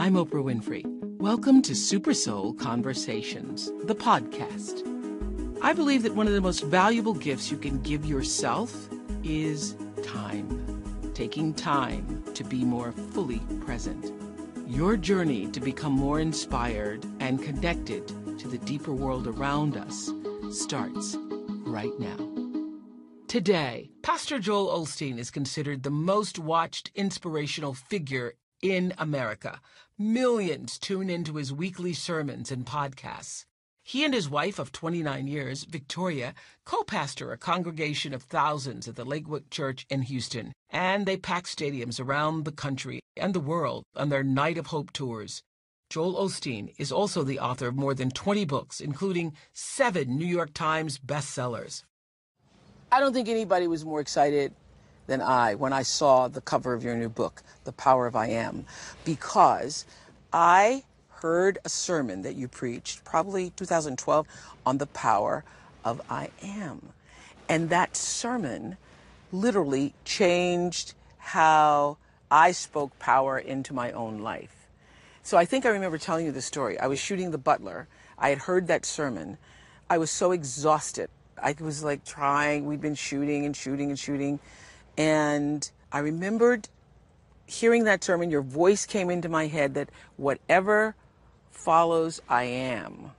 I'm Oprah Winfrey. Welcome to Super Soul Conversations, the podcast. I believe that one of the most valuable gifts you can give yourself is time. Taking time to be more fully present. Your journey to become more inspired and connected to the deeper world around us starts right now. Today, Pastor Joel Osteen is considered the most watched inspirational figure in America. Millions tune into his weekly sermons and podcasts. He and his wife of 29 years, Victoria, co pastor a congregation of thousands at the Lakewood Church in Houston, and they pack stadiums around the country and the world on their Night of Hope tours. Joel Osteen is also the author of more than 20 books, including seven New York Times bestsellers. I don't think anybody was more excited than I when I saw the cover of your new book, The Power of I Am, because I heard a sermon that you preached, probably 2012, on the power of I am. And that sermon literally changed how I spoke power into my own life. So I think I remember telling you the story. I was shooting The Butler. I had heard that sermon. I was so exhausted. I was like trying, we'd been shooting and shooting and shooting. And I remembered hearing that sermon, your voice came into my head that whatever follows I am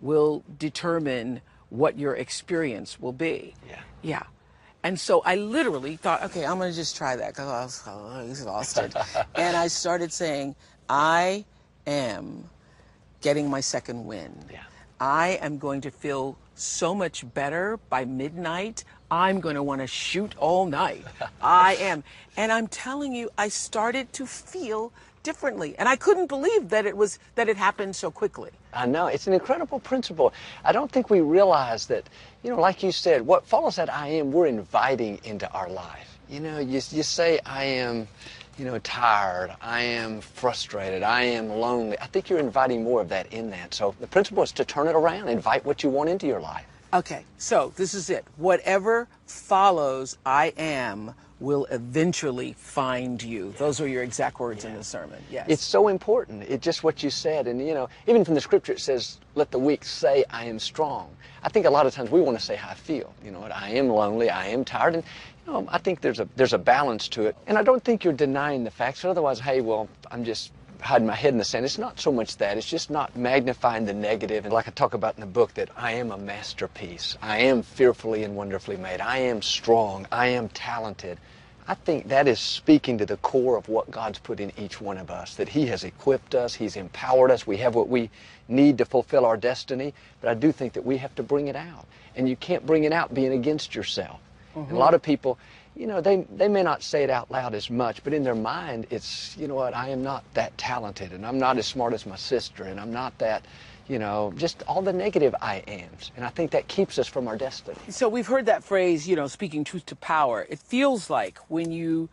will determine what your experience will be. Yeah. Yeah. And so I literally thought, okay, I'm going to just try that because I was exhausted. and I started saying, I am getting my second win. Yeah. I am going to feel so much better by midnight. I'm going to want to shoot all night. I am. And I'm telling you, I started to feel differently. And I couldn't believe that it was that it happened so quickly. I know. It's an incredible principle. I don't think we realize that, you know, like you said, what follows that I am, we're inviting into our life. You know, you, you say, I am, you know, tired, I am frustrated, I am lonely. I think you're inviting more of that in that. So the principle is to turn it around, invite what you want into your life. Okay, so this is it. Whatever follows I am will eventually find you. Those were your exact words in the sermon. Yes. It's so important. It's just what you said. And, you know, even from the scripture, it says, let the weak say, I am strong. I think a lot of times we want to say how I feel. You know, I am lonely, I am tired. And, you know, I think there's a, there's a balance to it. And I don't think you're denying the facts. Otherwise, hey, well, I'm just hiding my head in the sand. It's not so much that. It's just not magnifying the negative. And like I talk about in the book, that I am a masterpiece. I am fearfully and wonderfully made. I am strong. I am talented. I think that is speaking to the core of what God's put in each one of us, that He has equipped us, He's empowered us, we have what we need to fulfill our destiny, but I do think that we have to bring it out. And you can't bring it out being against yourself. And a mm-hmm. lot of people, you know, they, they may not say it out loud as much, but in their mind, it's, you know what, I am not that talented, and I'm not as smart as my sister, and I'm not that, you know, just all the negative I ams. And I think that keeps us from our destiny. So we've heard that phrase, you know, speaking truth to power. It feels like when you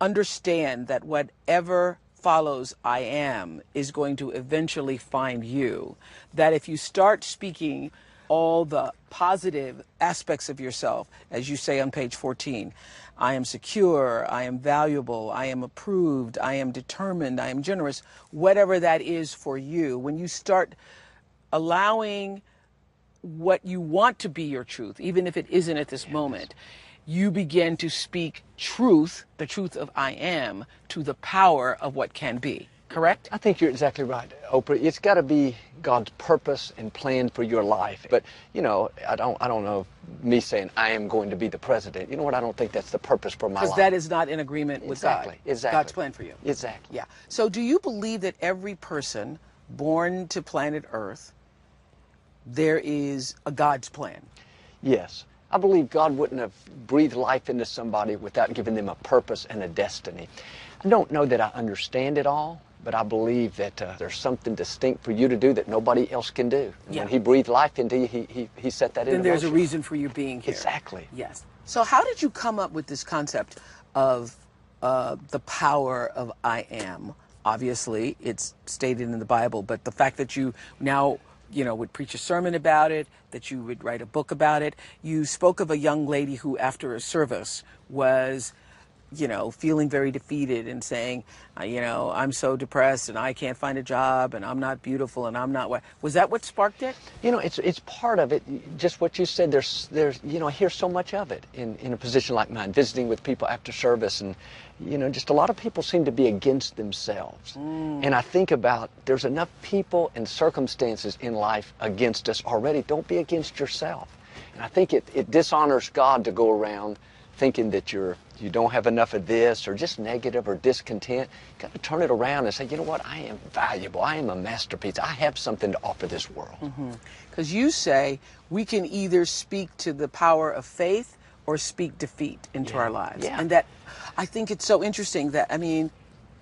understand that whatever follows I am is going to eventually find you, that if you start speaking all the positive aspects of yourself, as you say on page 14, I am secure, I am valuable, I am approved, I am determined, I am generous, whatever that is for you, when you start allowing what you want to be your truth, even if it isn't at this moment, you begin to speak truth, the truth of I am, to the power of what can be. Correct? I think you're exactly right, Oprah. It's got to be God's purpose and plan for your life. But you know, I don't, I don't know. Me saying I am going to be the president. You know what? I don't think that's the purpose for my life. Because that is not in agreement with exactly, God. exactly. God's plan for you. Exactly. Yeah. So do you believe that every person born to planet Earth, there is a God's plan? Yes. I believe God wouldn't have breathed life into somebody without giving them a purpose and a destiny. I don't know that I understand it all, but I believe that uh, there's something distinct for you to do that nobody else can do. And Yeah. When He breathed life into you, He, he, he set that in Then there's a reason for you being here. Exactly. Yes. So how did you come up with this concept of uh, the power of I am? Obviously, it's stated in the Bible, but the fact that you now you know would preach a sermon about it, that you would write a book about it. You spoke of a young lady who, after a service, was you know, feeling very defeated and saying, you know, I'm so depressed and I can't find a job and I'm not beautiful and I'm not what. Was that what sparked it? You know, it's it's part of it. Just what you said. There's there's you know I hear so much of it in in a position like mine, visiting with people after service, and you know, just a lot of people seem to be against themselves. Mm. And I think about there's enough people and circumstances in life against us already. Don't be against yourself. And I think it, it dishonors God to go around thinking that you're you don't have enough of this or just negative or discontent, got to turn it around and say, you know what, I am valuable. I am a masterpiece. I have something to offer this world. Because mm-hmm. you say we can either speak to the power of faith or speak defeat into yeah. our lives. Yeah. And that I think it's so interesting that I mean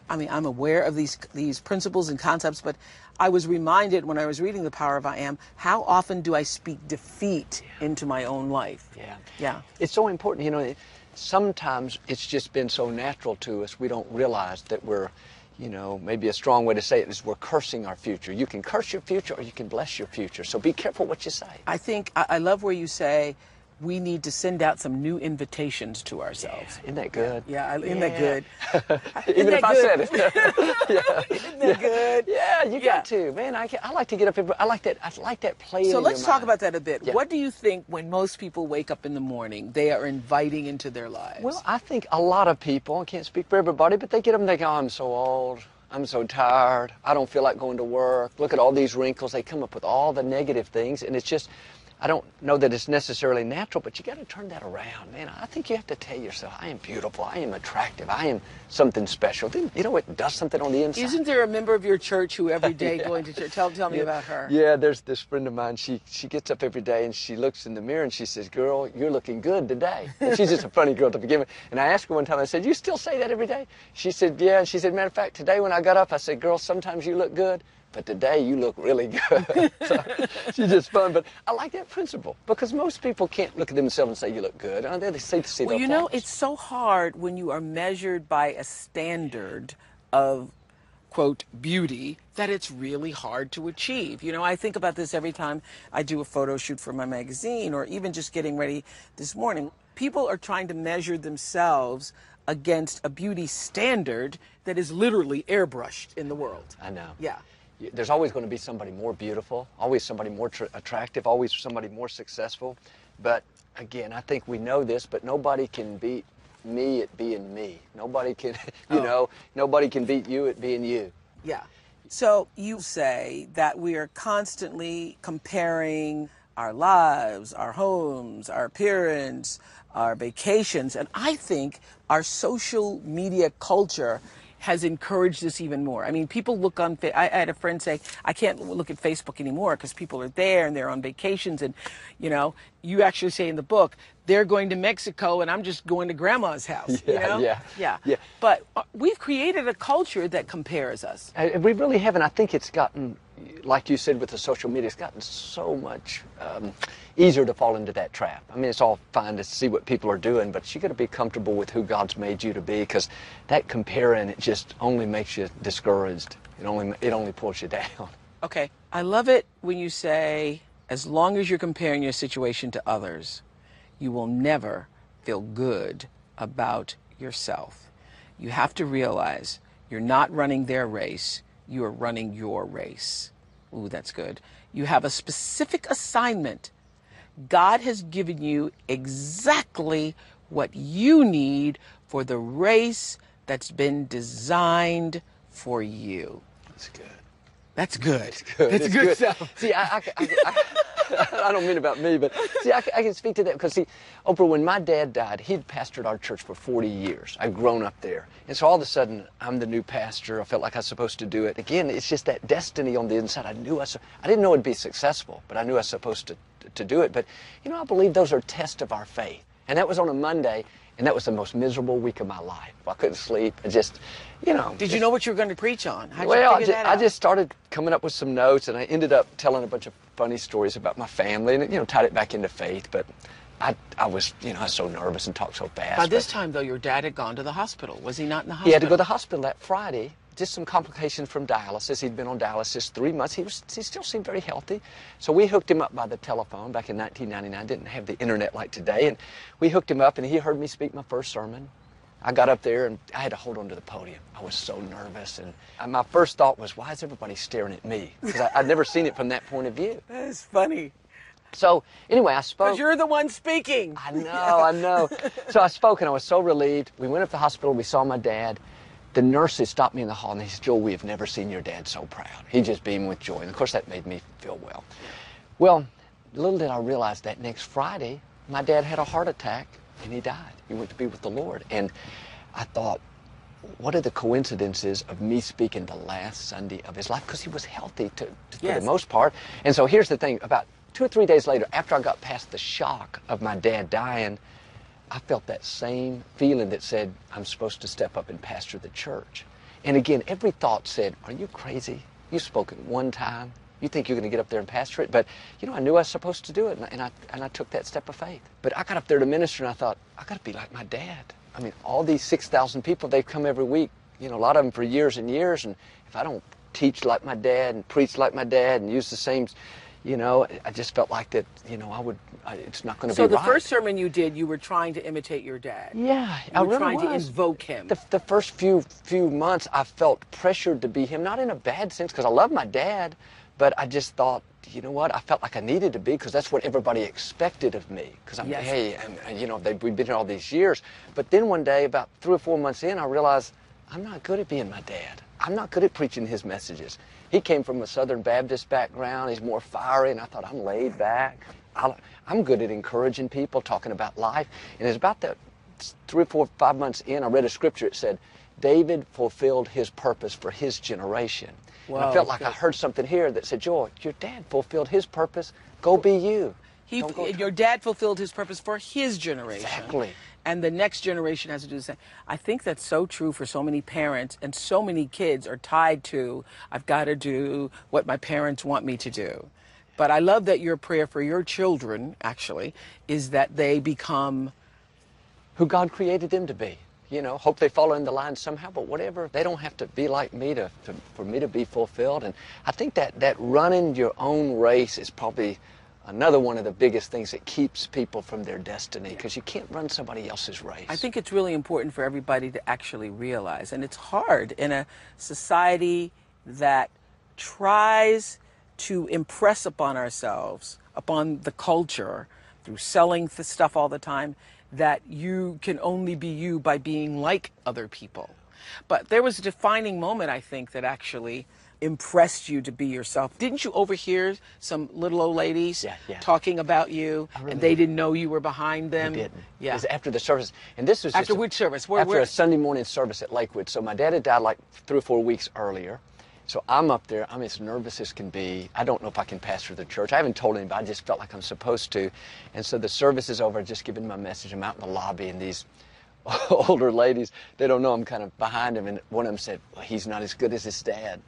I mean I'm aware of these these principles and concepts, but I was reminded when I was reading The Power of I Am, how often do I speak defeat yeah. into my own life? Yeah. Yeah. It's so important, you know, sometimes it's just been so natural to us, we don't realize that we're, you know, maybe a strong way to say it is we're cursing our future. You can curse your future or you can bless your future. So be careful what you say. I think, I love where you say, we need to send out some new invitations to ourselves. Yeah, isn't that good? Yeah, isn't yeah. that good? Even if good? I said it. yeah. Isn't that good? Yeah, you got to. Man, I, I like to get up. Every, I like that. I like that play. So let's talk mind. about that a bit. What do you think when most people wake up in the morning, they are inviting into their lives? Well, I think a lot of people. I can't speak for everybody, but they get up and they go, oh, "I'm so old." I'm so tired. I don't feel like going to work. Look at all these wrinkles. They come up with all the negative things, and it's just I don't know that it's necessarily natural, but you got to turn that around, man. I think you have to tell yourself, I am beautiful, I am attractive, I am something special. Then you know it does something on the inside. Isn't there a member of your church who every day yeah. going to church? Tell tell me yeah. about her. Yeah, there's this friend of mine. She she gets up every day and she looks in the mirror and she says, "Girl, you're looking good today." And she's just a funny girl to begin with. And I asked her one time. I said, "You still say that every day?" She said, "Yeah." And she said, "Matter of fact, today when I got up, I said, girl, sometimes you look good." But today you look really good. so she's just fun. But I like that principle because most people can't look at themselves and say you look good. They say to see Well, you know, it's so hard when you are measured by a standard of quote beauty that it's really hard to achieve. You know, I think about this every time I do a photo shoot for my magazine or even just getting ready this morning. People are trying to measure themselves against a beauty standard that is literally airbrushed in the world. I know. Yeah there's always going to be somebody more beautiful, always somebody more tr- attractive, always somebody more successful. But again, I think we know this, but nobody can beat me at being me. Nobody can, you oh. know, nobody can beat you at being you. Yeah. So you say that we are constantly comparing our lives, our homes, our appearance, our vacations, and I think our social media culture has encouraged this even more. I mean, people look on. I, had a friend say, "I can't look at Facebook anymore because people are there and they're on vacations." And you know, you actually say in the book, "They're going to Mexico and I'm just going to Grandma's house." Yeah, you know? yeah, yeah, yeah. But uh, we've created a culture that compares us. we really haven't. I think it's gotten, like you said, with the social media, it's gotten so much. Um, easier to fall into that trap. I mean, it's all fine to see what people are doing, but you got to be comfortable with who God's made you to be, because that comparing it just only makes you discouraged. It only it only pulls you down. Okay, I love it when you say, as long as you're comparing your situation to others, you will never feel good about yourself. You have to realize you're not running their race, you are running your race. Ooh, that's good. You have a specific assignment God has given you exactly what you need for the race that's been designed for you. That's good. That's good. It's good. That's good, good, stuff. See, I, I, I, I, don't mean about me, but see, I, can speak to that because see, Oprah, when my dad died, he'd pastored our church for 40 years. I'd grown up there, and so all of a sudden, I'm the new pastor. I felt like I was supposed to do it. Again, it's just that destiny on the inside. I knew I, I didn't know it'd be successful, but I knew I was supposed to to do it. But you know, I believe those are tests of our faith, and that was on a Monday. And that was the most miserable week of my life. I couldn't sleep. I just, you know. Did you know what you were going to preach on? How'd well, I just, I just, started coming up with some notes, and I ended up telling a bunch of funny stories about my family, and you know, tied it back into faith. But I, I was, you know, I was so nervous and talked so fast. By this time, though, your dad had gone to the hospital. Was he not in the hospital? He had to go to the hospital that Friday just some complications from dialysis. He'd been on dialysis three months. He was he still seemed very healthy. So we hooked him up by the telephone back in 1999. Didn't have the internet like today, and we hooked him up, and he heard me speak my first sermon. I got up there and I had to hold on to the podium. I was so nervous. And uh, my first thought was, why is everybody staring at me? Because I'd never seen it from that point of view. That is funny. So anyway, I spoke. Because you're the one speaking. I know, I know. So I spoke and I was so relieved. We went up to the hospital. We saw my dad. The nurses stopped me in the hall and they said, Joel, we have never seen your dad so proud. He just beamed with joy. And of course, that made me feel well. Well, little did I realize that next Friday, my dad had a heart attack and he died. He went to be with the Lord. And I thought, what are the coincidences of me speaking the last Sunday of his life? Because he was healthy to, to Yes. for the most part. And so here's the thing about two or three days later, after I got past the shock of my dad dying, I felt that same feeling that said, I'm supposed to step up and pastor the church. And again, every thought said, Are you crazy? You spoke it one time. You think you're going to get up there and pastor it? But, you know, I knew I was supposed to do it, and I, and I, and I took that step of faith. But I got up there to minister, and I thought, I got to be like my dad. I mean, all these 6,000 people, they've come every week, you know, a lot of them for years and years. And if I don't teach like my dad and preach like my dad and use the same, you know, I just felt like that, you know, I would, I, it's not going to So be So the right. first sermon you did, you were trying to imitate your dad. Yeah, You I were really trying to was. invoke him. The, the first few few months, I felt pressured to be him, not in a bad sense, because I love my dad, but I just thought, you know what? I felt like I needed to be, because that's what everybody expected of me. Because I'm, Yes. hey, and, and you know, they, we've been here all these years. But then one day, about three or four months in, I realized I'm not good at being my dad. I'm not good at preaching his messages. He came from a Southern Baptist background. He's more fiery, and I thought I'm laid back. I, I'm good at encouraging people, talking about life. And it's about that three or four, five months in, I read a scripture. It said, David fulfilled his purpose for his generation. and I felt like I heard something here that said, Joel, your dad fulfilled his purpose. Go be you. He, eh, your dad fulfilled his purpose for his generation. Exactly. And the next generation has to do the same. I think that's so true for so many parents, and so many kids are tied to, I've got to do what my parents want me to do. But I love that your prayer for your children, actually, is that they become who God created them to be. You know, hope they follow in the line somehow, but whatever. They don't have to be like me to, to for me to be fulfilled. And I think that that running your own race is probably another one of the biggest things that keeps people from their destiny because you can't run somebody else's race. I think it's really important for everybody to actually realize, and it's hard in a society that tries to impress upon ourselves, upon the culture, through selling the stuff all the time, that you can only be you by being like other people. But there was a defining moment, I think, that actually impressed you to be yourself. Didn't you overhear some little old ladies Yeah, yeah. talking about you, really and they did. didn't know you were behind them? didn't. Yeah. It was after the service, and this was After which service? Where- after where- a Sunday morning service at Lakewood. So my dad had died like three or four weeks earlier. So I'm up there. I'm as nervous as can be. I don't know if I can pastor the church. I haven't told anybody. I just felt like I'm supposed to. And so the service is over. I just giving my message. I'm out in the lobby, and these older ladies, they don't know I'm kind of behind them. And one of them said, well, he's not as good as his dad.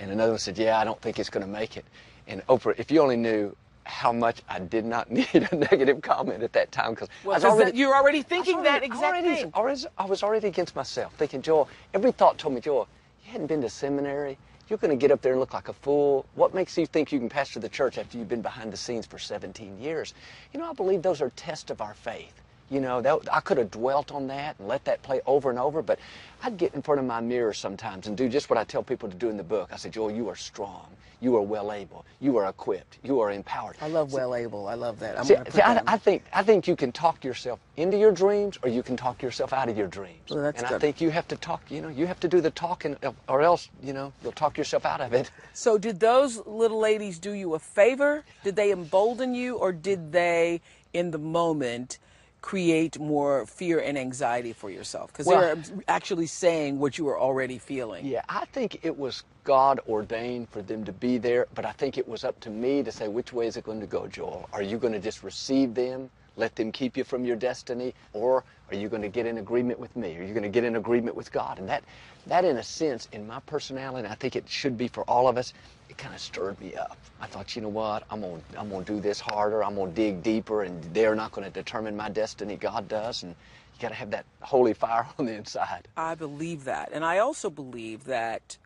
And another one said, yeah, I don't think it's going to make it. And Oprah, if you only knew how much I did not need a negative comment at that time because Well, that- you're already thinking was that exact already, thing. already- I was already against myself, thinking, Joel, every thought told me, Joel, you hadn't been to seminary. You're going to get up there and look like a fool. What makes you think you can pastor the church after you've been behind the scenes for 17 years? You know, I believe those are tests of our faith. You know, that, I could have dwelt on that and let that play over and over, but I'd get in front of my mirror sometimes and do just what I tell people to do in the book. I say, Joel, you are strong. You are well able. You are equipped. You are empowered. I love well able. I love that. I'm See, see, I, that in- I think I think you can talk yourself into your dreams, or you can talk yourself out of your dreams. Well, and I think you have to talk. You know, you have to do the talking, or else you know you'll talk yourself out of it. So, did those little ladies do you a favor? Did they embolden you, or did they, in the moment, create more fear and anxiety for yourself? Because Well- they're actually saying what you were already feeling. Yeah, I think it was God ordained for them to be there, but I think it was up to me to say which way is it going to go, Joel? Are you going to just receive them, let them keep you from your destiny, or are you going to get in agreement with me? Are you going to get in agreement with God? And that, that in a sense, in my personality, and I think it should be for all of us, kind of stirred me up. I thought, you know what? I'm to I'm to do this harder. I'm going to dig deeper, and they're not going to determine my destiny. God does, and you got to have that holy fire on the inside. I believe that. And I also believe that,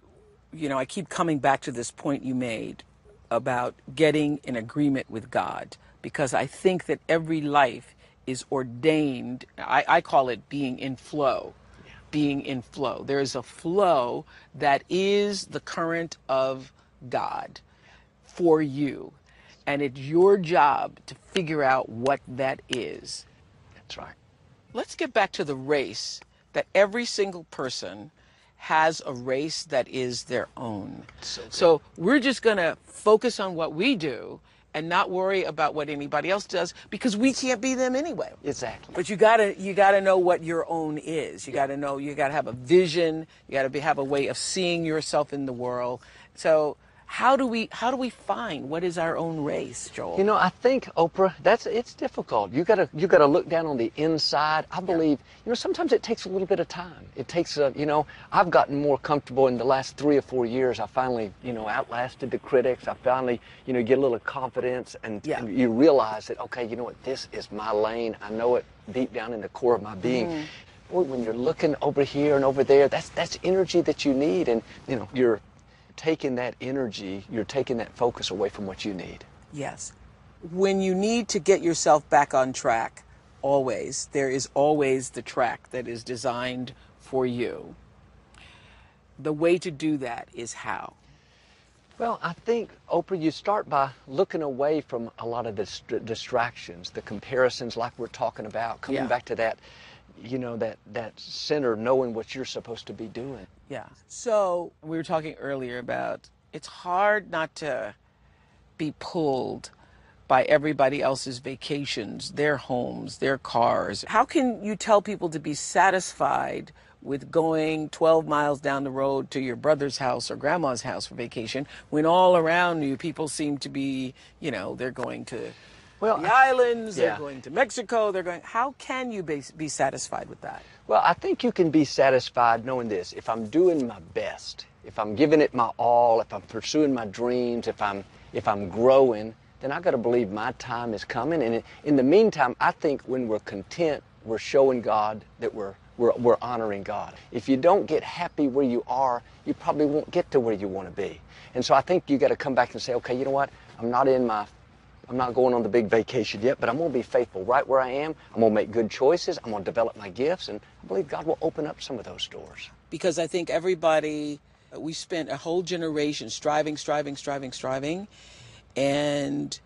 you know, I keep coming back to this point you made about getting in agreement with God because I think that every life is ordained. I, I call it being in flow. being in flow. There is a flow that is the current of God for you. And it's your job to figure out what that is. That's right. Let's get back to the race that every single person has a race that is their own. So. So we're just going to focus on what we do and not worry about what anybody else does because we can't be them anyway. Exactly. But you gotta you gotta know what your own is. You gotta know you gotta have a vision. You gotta be, have a way of seeing yourself in the world. So how do we how do we find what is our own race, Joel? You know, I think Oprah, that's it's difficult. You gotta you gotta look down on the inside. I believe, you know, sometimes it takes a little bit of time. It takes a, you know, I've gotten more comfortable in the last three or four years. I finally, you know, outlasted the critics. I finally, you know, get a little confidence and, Yeah. and you realize that okay, you know what, this is my lane. I know it deep down in the core of my being. Mm-hmm. Boy, when you're looking over here and over there, that's that's energy that you need, and you know, you're taking that energy, you're taking that focus away from what you need. Yes. When you need to get yourself back on track, always, there is always the track that is designed for you. The way to do that is how? Well, I think, Oprah, you start by looking away from a lot of the dist- distractions, the comparisons like we're talking about, coming Yeah. back to that, you know, that, that center, knowing what you're supposed to be doing. Yeah. So we were talking earlier about it's hard not to be pulled by everybody else's vacations, their homes, their cars. How can you tell people to be satisfied with going 12 miles down the road to your brother's house or grandma's house for vacation when all around you people seem to be, you know, they're going to Well, the islands, yeah. they're going to Mexico, they're going. How can you be, be satisfied with that? Well, I think you can be satisfied knowing this. If I'm doing my best, if I'm giving it my all, if I'm pursuing my dreams, if I'm if I'm growing, then I got to believe my time is coming. And in, in the meantime, I think when we're content, we're showing God that we're we're, we're honoring God. If you don't get happy where you are, you probably won't get to where you want to be. And so I think you got to come back and say, okay, you know what? I'm not in my I'm not going on the big vacation yet, but I'm going to be faithful right where I am. I'm going to make good choices. I'm going to develop my gifts, and I believe God will open up some of those doors. because I think everybody, we spent a whole generation striving, striving, striving, striving. And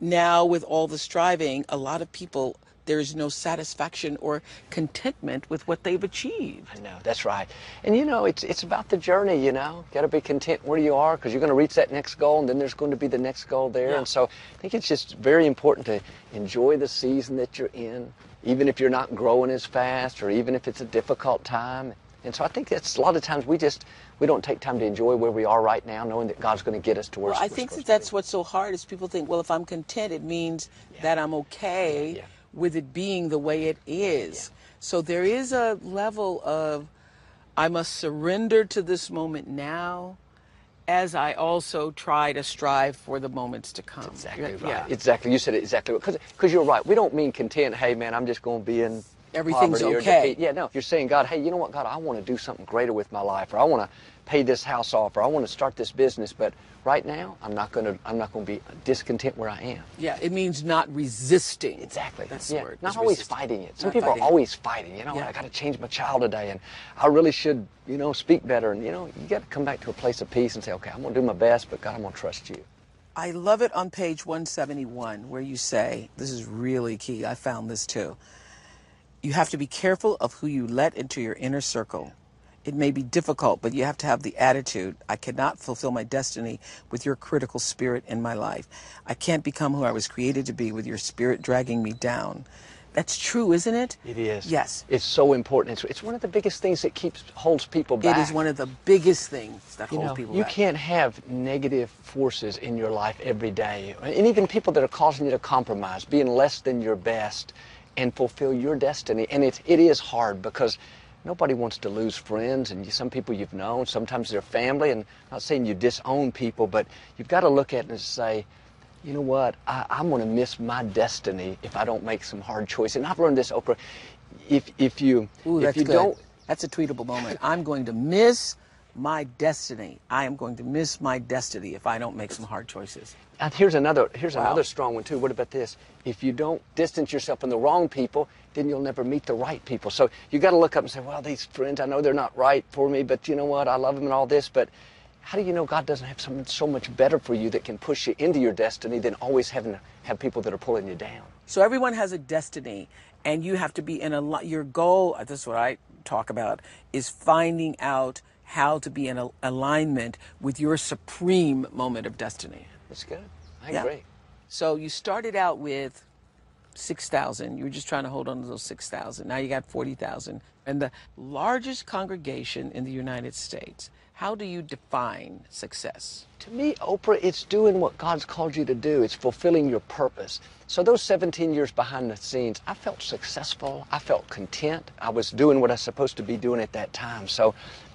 now, with all the striving, a lot of people, there's no satisfaction or contentment with what they've achieved. I know that's right, and you know it's it's about the journey. You know, got to be content where you are because you're going to reach that next goal, and then there's going to be the next goal there. Yeah. And so I think it's just very important to enjoy the season that you're in, even if you're not growing as fast, or even if it's a difficult time. And so I think that's a lot of times we just we don't take time to enjoy where we are right now, knowing that God's going to get us to where Well, I think that that's what's so hard is people think, well, if I'm content, it means that I'm okay Yeah. With it being the way it is. So there is a level of I must surrender to this moment now as I also try to strive for the moments to come. Exactly right. yeah. Exactly. You said it exactly because because you're right. We don't mean content. Hey man, I'm just going to be in Everything's poverty or okay. defeat. Yeah, no. You're saying God, hey, you know what, God, I want to do something greater with my life, or I want to pay this house off, or I want to start this business, but right now I'm not going to I'm not going to be discontent where I am. Yeah, it means not resisting. Exactly. That's yeah. the word. Not always resisting. fighting it. Some Not people are it. always fighting. You know, Yeah. I got to change my child today, and I really should, you know, speak better. And you know, you got to come back to a place of peace and say, okay, I'm going to do my best, but God, I'm going to trust you. I love it on page 171 where you say, this is really key. I found this too. You have to be careful of who you let into your inner circle. It may be difficult, but you have to have the attitude I cannot fulfill my destiny with your critical spirit in my life. I can't become who I was created to be with your spirit dragging me down. That's true, isn't it? It is. Yes. It's so important. It's, it's one of the biggest things that keeps holds people back. It is one of the biggest things that you hold know, people you back. You can't have negative forces in your life every day, and even people that are causing you to compromise, being less than your best, and fulfill your destiny. And it it is hard because nobody wants to lose friends, and you, some people you've known, sometimes they're family. And I'm not saying you disown people, but you've got to look at it and say. You know what? I, I'm going to miss my destiny if I don't make some hard choices. And I've learned this, Oprah. If if you Ooh, if you good. don't That's a tweetable moment. I'm going to miss my destiny. I am going to miss my destiny if I don't make some hard choices. And here's another here's Wow. another strong one too. What about this? If you don't distance yourself from the wrong people, then you'll never meet the right people. So you got to look up and say, well, these friends, I know they're not right for me, but you know what? I love them and all this, but how do you know God doesn't have something so much better for you that can push you into your destiny than always having to have people that are pulling you down? So everyone has a destiny, and you have to be in a. Your goal. uh, This is what I talk about: is finding out how to be in a, alignment with your supreme moment of destiny. That's good. I Yeah. agree. So you started out with six thousand. You were just trying to hold on to those six thousand. Now you got forty thousand, and the largest congregation in the United States. How do you define success? To me, Oprah, it's doing what God's called you to do. It's fulfilling your purpose. So those 17 years behind the scenes, I felt successful. I felt content. I was doing what I was supposed to be doing at that time. So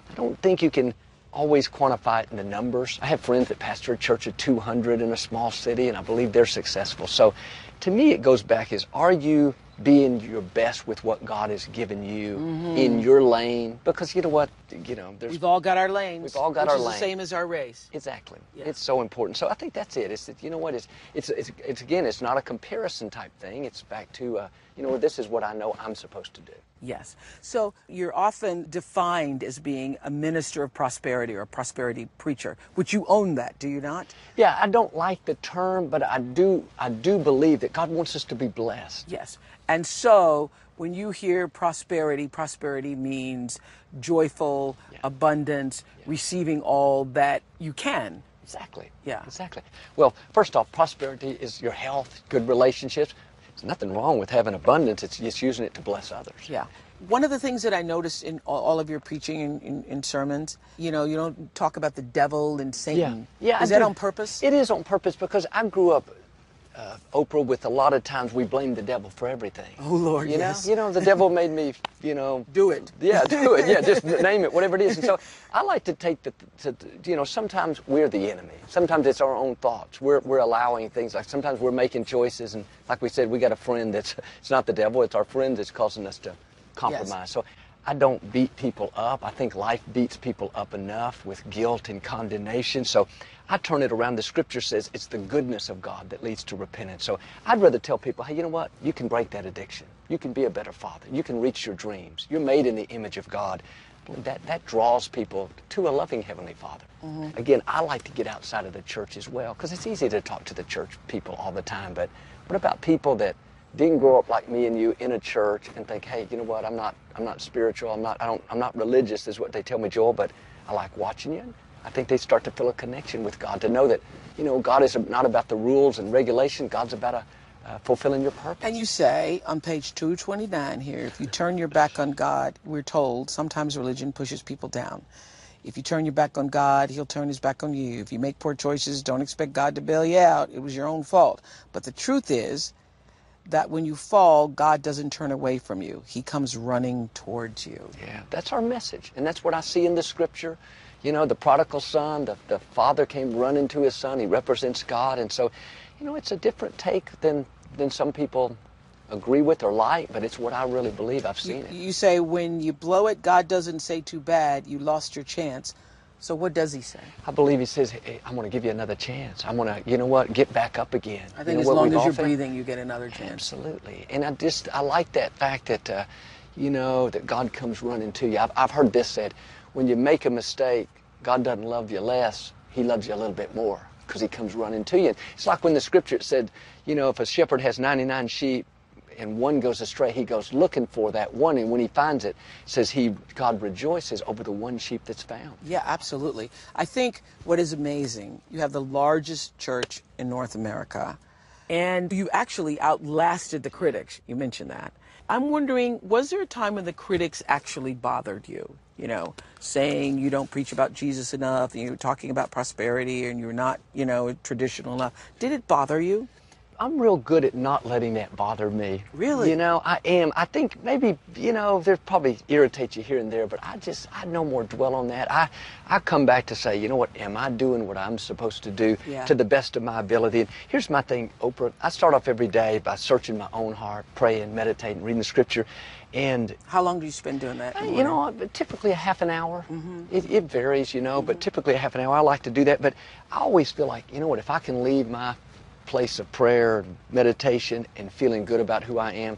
I don't think you can always quantify it in the numbers. I have friends that pastor a church of 200 in a small city, and I believe they're successful. So to me, it goes back is, are you being your best with what God has given you in your lane? Because you know what? You know, there's We've all got our lanes. We've all got our is lane. the same as our race. Exactly. Yeah. It's so important. So I think that's it. It's that, you know what? It's, it's, it's, it's again, it's not a comparison type thing. It's back to, uh, you know, this is what I know I'm supposed to do. Yes. So you're often defined as being a minister of prosperity or a prosperity preacher, which you own that, do you not? Yeah, I don't like the term, but I do, I do believe that God wants us to be blessed. Yes. And so when you hear prosperity, prosperity means joyful, abundance, receiving all that you can. Exactly. Yeah. Exactly. Well, first off, prosperity is your health, good relationships. There's nothing wrong with having abundance. It's just using it to bless others. Yeah. One of the things that I noticed in all- of your preaching in, in, in sermons, you know, you don't talk about the devil and Satan. Yeah, I Is that do. on purpose? It is on purpose because I grew up, uh, Oprah, with a lot of times we blame the devil for everything. Oh, Lord, you yes. know, you know, the devil made me, you know, Do it. Yeah, do it. Yeah, just name it, whatever it is. And so I like to take the, to, you know, sometimes we're the enemy. Sometimes it's our own thoughts. We're we're allowing things like sometimes we're making choices, and like we said, we got a friend that's it's not the devil, it's our friend that's causing us to compromise. So I don't beat people up. I think life beats people up enough with guilt and condemnation. So I turn it around. The scripture says it's the goodness of God that leads to repentance. So I'd rather tell people, hey, you know what? You can break that addiction. You can be a better father. You can reach your dreams. You're made in the image of God. That, that draws people to a loving Heavenly Father. Mm-hmm. Again, I like to get outside of the church as well because it's easy to talk to the church people all the time. But what about people that didn't grow up like me and you in a church and think, hey, you know what? I'm not, I'm not spiritual. I'm not, I don't, I'm not religious, is what they tell me, Joel. But I like watching you. I think they start to feel a connection with God to know that, you know, God is not about the rules and regulation. God's about a, uh, fulfilling your purpose. And you say on page 229 here, if you turn your back on God, we're told sometimes religion pushes people down. If you turn your back on God, He'll turn His back on you. If you make poor choices, don't expect God to bail you out. It was your own fault. But the truth is that when you fall, God doesn't turn away from you, He comes running towards you. Yeah, that's our message. And that's what I see in the scripture. You know, the prodigal son, the, the father came running to his son. He represents God. And so, you know, it's a different take than, than some people agree with or like, but it's what I really believe. I've seen it. You say when you blow it, God doesn't say too bad, you lost your chance. So what does He say? I believe he says, hey, I'm going to give you another chance. I'm going to, you know what, get back up again. I You think know as long as you're breathing, you get another chance. Absolutely. And I just, I like that fact that, uh, you know, that God comes running to you. I've, I've heard this said, when you make a mistake, God doesn't love you less. He loves you a little bit more because he comes running to you. It's like when the scripture said, you know, if a shepherd has 99 sheep and one goes astray, he goes looking for that one. And when he finds it, says he, God rejoices over the one sheep that's found. Yeah, absolutely. I think what is amazing, you have the largest church in North America, and you actually outlasted the critics. You mentioned that. I'm wondering, was there a time when the critics actually bothered you? You know, saying you don't preach about Jesus enough, and you're talking about prosperity, and you're not, you know, traditional enough. Did it bother you? I'm real good at not letting that bother me. Really? You know, I am. I think maybe, you know, there probably irritates you here and there, but I just, I no more dwell on that. I, I come back to say, you know what, am I doing what I'm supposed to do Yeah. to the best of my ability? And here's my thing, Oprah. I start off every day by searching my own heart, praying, meditating, reading the scripture. And How long do you spend doing that? you morning? know, typically a half an hour. Mm-hmm. It, it varies, you know, but mm-hmm. typically a half an hour. I like to do that. But I always feel like, you know what, if I can leave my place of prayer, meditation, and feeling good about who I am,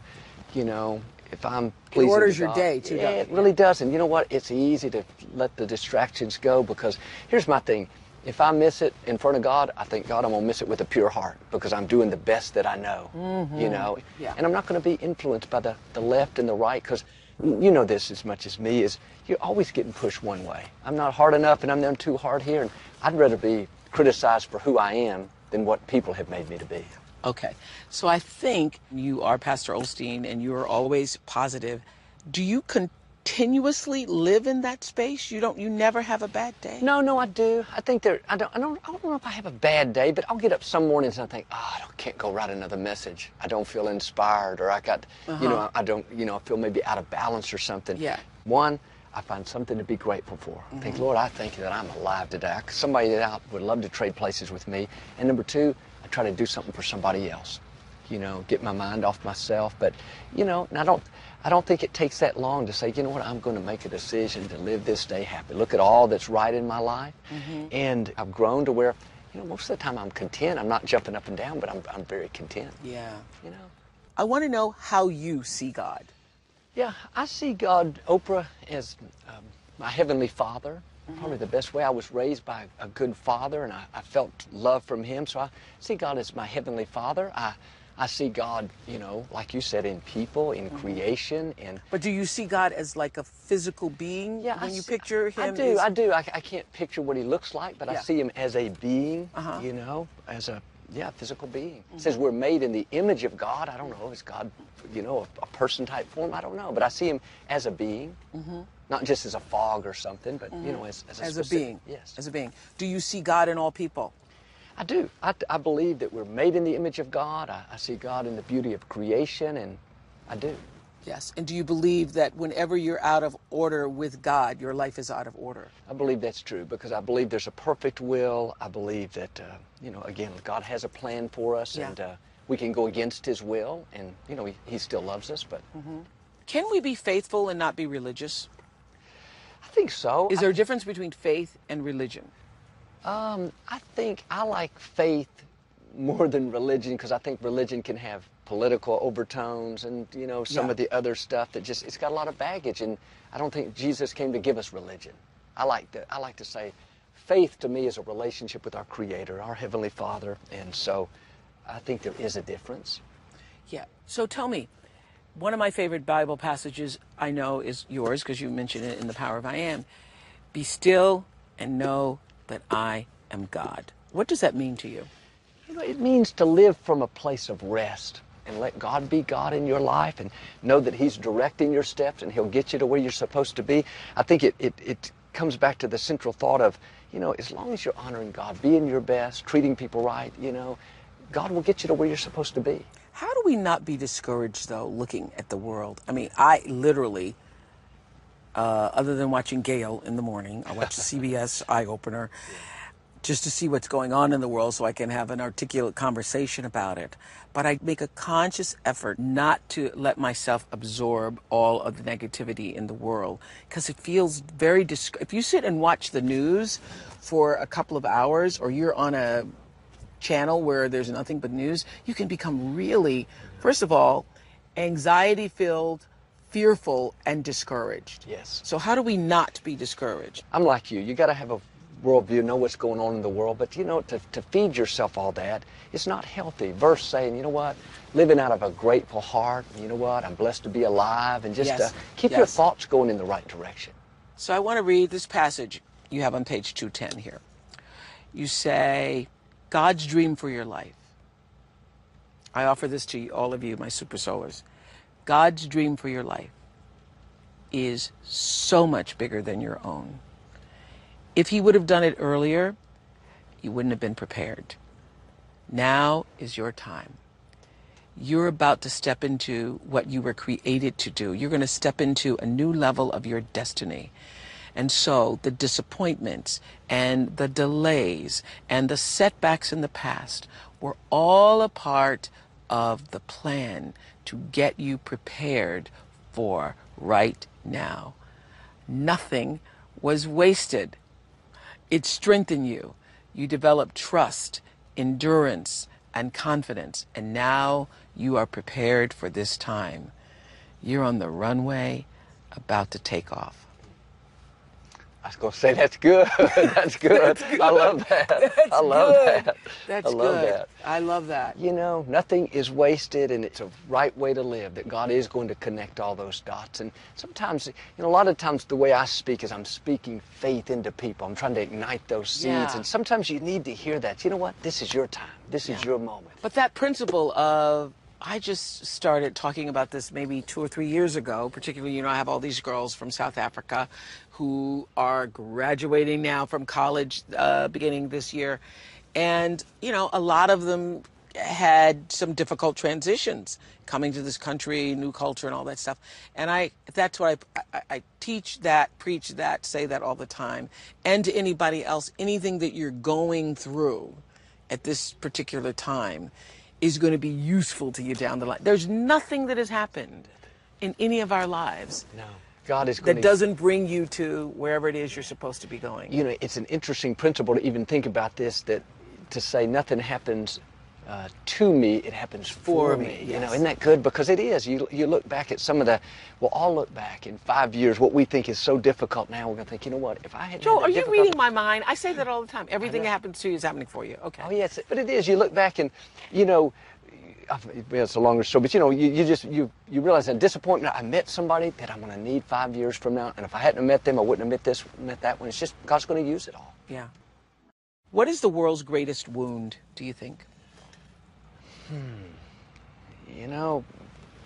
you know, if I'm pleasing to orders your God- day, too, Yeah, it it? really does. And you know what? It's easy to let the distractions go because here's my thing. If I miss it in front of God, I think God, I'm gonna miss it with a pure heart because I'm doing the best that I know. You know, Mm-hmm. Yeah. and I'm not going to be influenced by the, the left and the right because you know this as much as me is you're always getting pushed one way. I'm not hard enough and I'm them too hard here, and I'd rather be criticized for who I am than what people have made me to be. Okay. So I think you are Pastor Osteen and you are always positive. Do you continuously live in that space? You don't you never have a bad day? No, no, I do. I think there. I don't. I don't. I don't know if I have a bad day, but I'll get up some mornings and I think, oh, I don't, can't go write another message. I don't feel inspired, or I got, you know, uh-huh. I don't, you know, I feel maybe out of balance or something. Yeah. One, I find something to be grateful for. I think, mm-hmm. Lord, I thank you that I'm alive today. Somebody out would love to trade places with me. And number two, I try to do something for somebody else. You know, get my mind off myself. But, you know, and I don't. I don't think it takes that long to say, you know what, I'm going to make a decision to live this day happy. Look at all that's right in my life. Mm-hmm. And I've grown to where, you know, most of the time I'm content. I'm not jumping up and down, but I'm, I'm very content. Yeah. You know? I want to know how you see God. Yeah, I see God, Oprah, as um, my heavenly Father. Probably the best way. I was raised by a good father, and I, I felt love from him. So I see God as my heavenly Father. I, I see God, you know, like you said, in people, in creation, and But do you see God as like a physical being yeah, when I you see- picture him? I do, as- I do. I, I can't picture what he looks like, but I see him as a being. Uh-huh. You know, as a yeah, physical being. It says we're made in the image of God. I don't know, is God, you know, a, a person type form? I don't know, but I see him as a being, mm-hmm. not just as a fog or something, but you know, as as a, as a being. Yes, As a being. Do you see God in all people? I do. I, I believe that we're made in the image of God. I, I see God in the beauty of creation, and I do. Yes. And do you believe that whenever you're out of order with God, your life is out of order? I believe that's true because I believe there's a perfect will. I believe that, uh, you know, again, God has a plan for us, Yeah. and uh, we can go against His will, and you know, He, he still loves us. But Can we be faithful and not be religious? I think so. Is there a difference between faith and religion? Um, I think I like faith more than religion because I think religion can have political overtones and you know some Yeah. of the other stuff that just it's got a lot of baggage and I don't think Jesus came to give us religion. I like to I like to say faith to me is a relationship with our creator, our heavenly Father, and so I think there is a difference. Yeah. So tell me, one of my favorite Bible passages I know is yours because you mentioned it in The Power of I Am. Be still and know that I am God. What does that mean to you? You know, it means to live from a place of rest and let God be God in your life and know that He's directing your steps and He'll get you to where you're supposed to be. I think it, it, it comes back to the central thought of, you know, as long as you're honoring God, being your best, treating people right, you know, God will get you to where you're supposed to be. How do we not be discouraged, though, looking at the world? I mean, I literally, uh, other than watching Gayle in the morning, I watch the CBS Eye Opener just to see what's going on in the world so I can have an articulate conversation about it. But I make a conscious effort not to let myself absorb all of the negativity in the world because it feels very dis- if you sit and watch the news for a couple of hours or you're on a channel where there's nothing but news, you can become really, first of all, anxiety filled, fearful, and discouraged. Yes. So, how do we not be discouraged? I'm like you. You got to have a worldview, know what's going on in the world, but you know, to, to feed yourself all that, it's not healthy. Verse saying, you know what, living out of a grateful heart, you know what, I'm blessed to be alive, and just Yes. uh, keep your thoughts going in the right direction. So, I want to read this passage you have on page 210 here. You say, God's dream for your life. I offer this to all of you, my Super Soulers. God's dream for your life is so much bigger than your own. If He would have done it earlier, you wouldn't have been prepared. Now is your time. you're about to step into what you were created to do. You're going to step into a new level of your destiny. And so the disappointments and the delays and the setbacks in the past were all a part of the plan to get you prepared for right now. Nothing was wasted. It strengthened you. You developed trust, endurance, and confidence. And now you are prepared for this time. You're on the runway about to take off. I was going to say that's good. that's good. That's good. I love that. That's I love good. that. That's I love good. that. I love that. You know, nothing is wasted, and it's a right way to live. That God is going to connect all those dots. And sometimes, you know, a lot of times the way I speak is I'm speaking faith into people. I'm trying to ignite those seeds. Yeah. And sometimes you need to hear that. You know what? This is your time. This is your moment. But that principle of, I just started talking about this maybe two or three years ago, particularly, you know, I have all these girls from South Africa who are graduating now from college uh, beginning this year. And, you know, a lot of them had some difficult transitions coming to this country, new culture, and all that stuff. And I, that's what I, I, I teach that, preach that, say that all the time. And to anybody else, anything that you're going through at this particular time is going to be useful to you down the line. There's nothing that has happened in any of our lives No. God is that doesn't bring you to wherever it is you're supposed to be going. you know, it's an interesting principle to even think about this that to say nothing happens uh, to me, it happens for, For me. me, You know, isn't that good? Because it is. You, you look back at some of the, we'll all look back in five years, what we think is so difficult now, we're going to think, you know what, if I had Joel, had are you reading my mind? I say that all the time. Everything that happens to you is happening for you. Okay. Oh, yes, but it is. You look back and, you know, it's a longer story, but you know, you, you just you you realize that disappointment. I met somebody that I'm going to need five years from now, and if I hadn't met them, I wouldn't have met this, met that one. It's just God's going to use it all. Yeah. What is the world's greatest wound, do you think? Hmm. You know,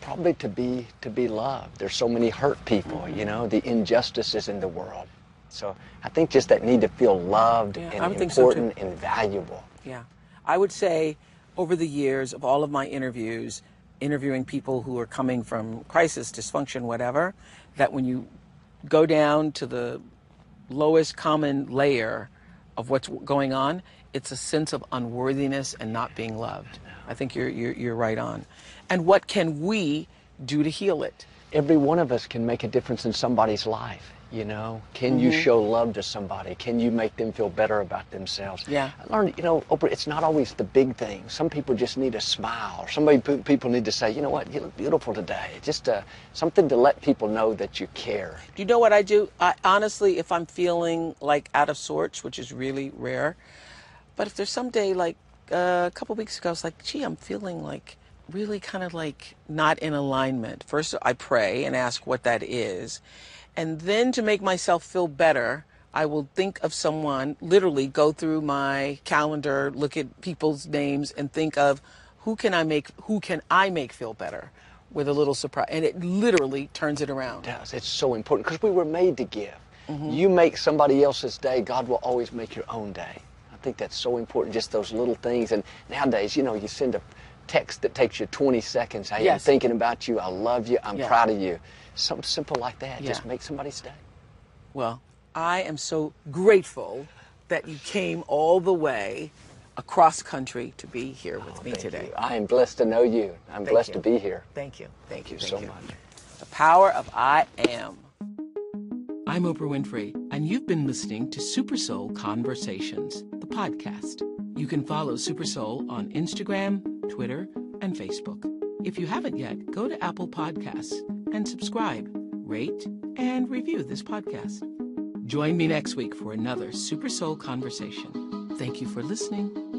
probably to be to be loved. There's so many hurt people. You know, the injustices in the world. So I think just that need to feel loved Yeah, and I would think so, important and valuable. Yeah. I would say over the years of all of my interviews, interviewing people who are coming from crisis, dysfunction, whatever, that when you go down to the lowest common layer of what's going on, it's a sense of unworthiness and not being loved. I think you're, you're, you're right on. And what can we do to heal it? Every one of us can make a difference in somebody's life. You know, can you Mm-hmm. show love to somebody? Can you make them feel better about themselves? Yeah. I learned, you know, Oprah, it's not always the big things. Some people just need a smile. Somebody, people need to say, you know what, you look beautiful today. Just uh, something to let people know that you care. Do you know what I do? I honestly, if I'm feeling like out of sorts, which is really rare, but if there's some day like uh, a couple weeks ago, I was like, gee, I'm feeling like really kind of like not in alignment. First, I pray and ask what that is. And then to make myself feel better, I will think of someone, literally go through my calendar, look at people's names and think of who can I make who can I make feel better with a little surprise. And it literally turns it around. does. It's so important because we were made to give. Mm-hmm. You make somebody else's day, God will always make your own day. I think that's so important, just those little things. And nowadays, you know, you send a text that takes you 20 seconds. Hey, I'm thinking about you. I love you. I'm Yeah. proud of you. Something simple like that. Just Yeah. make somebody's day. Well, I am so grateful that you came all the way across country to be here with oh, me today. you. I am blessed to know you. I'm Thank blessed you. to be here. Thank you. Thank you. Thank you so much. The power of I am. I'm Oprah Winfrey, and you've been listening to Super Soul Conversations, podcast. You can follow Super Soul on Instagram, Twitter, and Facebook. If you haven't yet, go to Apple Podcasts and subscribe, rate, and review this podcast. Join me next week for another Super Soul Conversation. Thank you for listening.